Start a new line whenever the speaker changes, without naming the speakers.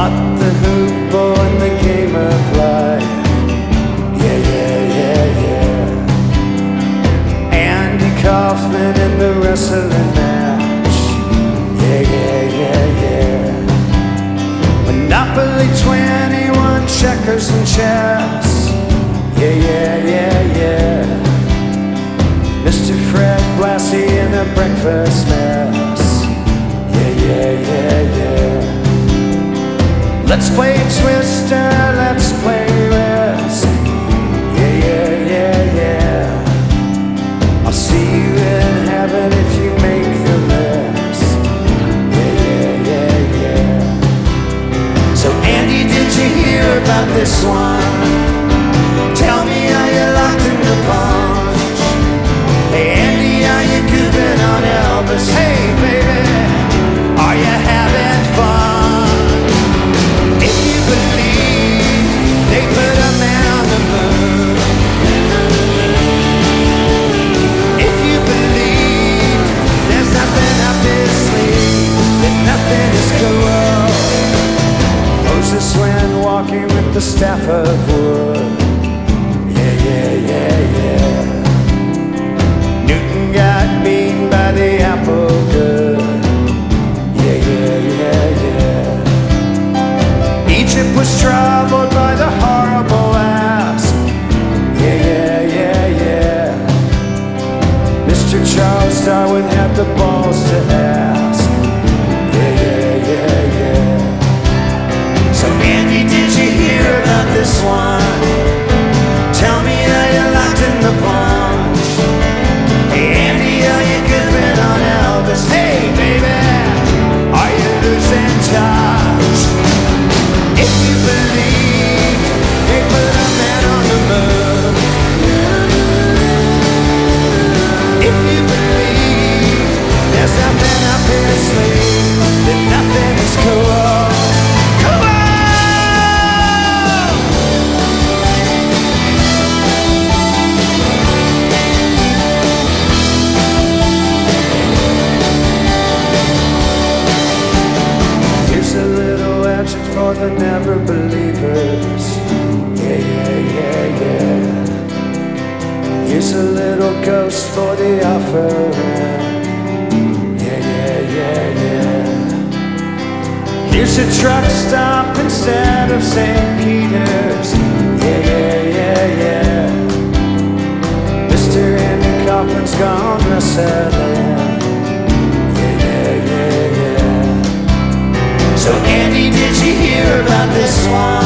Caught the hoopball in the game of life. Yeah, yeah, yeah, yeah. Andy Kaufman in the wrestling match. Yeah, yeah, yeah, yeah. Monopoly 21, checkers and chess. Yeah, yeah, yeah, yeah. Mr. Fred Blassie in the breakfast match. Let's play Twister. was traveled by the horrible ass. Yeah, yeah, yeah, yeah. Mr. Charles Darwin had the balls to ask. Yeah, yeah, yeah, yeah. So, Andy, did you hear about this one? message for the never believers. Yeah, yeah, yeah, yeah. Here's a little ghost for the offering. Yeah, yeah, yeah, yeah. Here's a truck stop instead of St. Peter's. Swan.